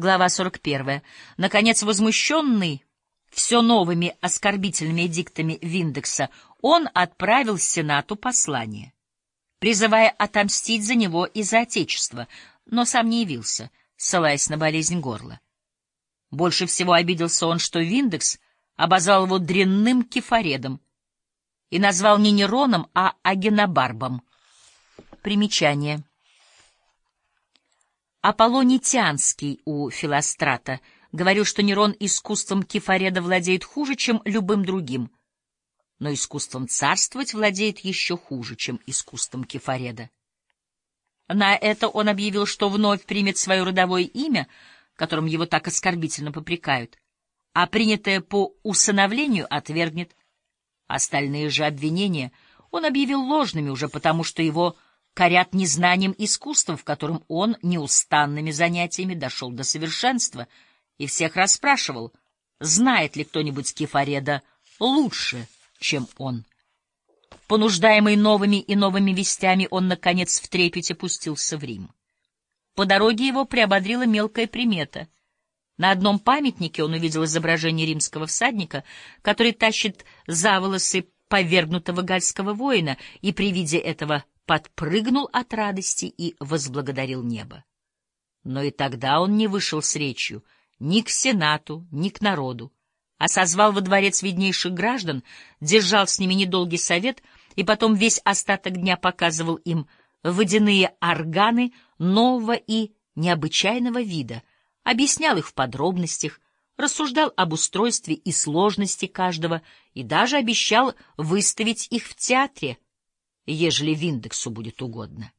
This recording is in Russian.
Глава 41. Наконец, возмущенный все новыми оскорбительными эдиктами Виндекса, он отправил Сенату послание, призывая отомстить за него и за Отечество, но сам не явился, ссылаясь на болезнь горла. Больше всего обиделся он, что Виндекс обозвал его дрянным кефаредом и назвал не Нероном, а Агенобарбом. Примечание. Аполлонитянский у Филострата говорил, что Нерон искусством кефареда владеет хуже, чем любым другим, но искусством царствовать владеет еще хуже, чем искусством кефареда. На это он объявил, что вновь примет свое родовое имя, которым его так оскорбительно попрекают, а принятое по усыновлению отвергнет. Остальные же обвинения он объявил ложными уже потому, что его корят незнанием искусства, в котором он неустанными занятиями дошел до совершенства, и всех расспрашивал, знает ли кто-нибудь Кефареда лучше, чем он. Понуждаемый новыми и новыми вестями, он, наконец, в трепете пустился в Рим. По дороге его приободрила мелкая примета. На одном памятнике он увидел изображение римского всадника, который тащит за волосы повергнутого гальского воина, и при виде этого подпрыгнул от радости и возблагодарил небо. Но и тогда он не вышел с речью ни к Сенату, ни к народу, а созвал во дворец виднейших граждан, держал с ними недолгий совет и потом весь остаток дня показывал им водяные органы нового и необычайного вида, объяснял их в подробностях, рассуждал об устройстве и сложности каждого и даже обещал выставить их в театре, ежели Виндексу будет угодно.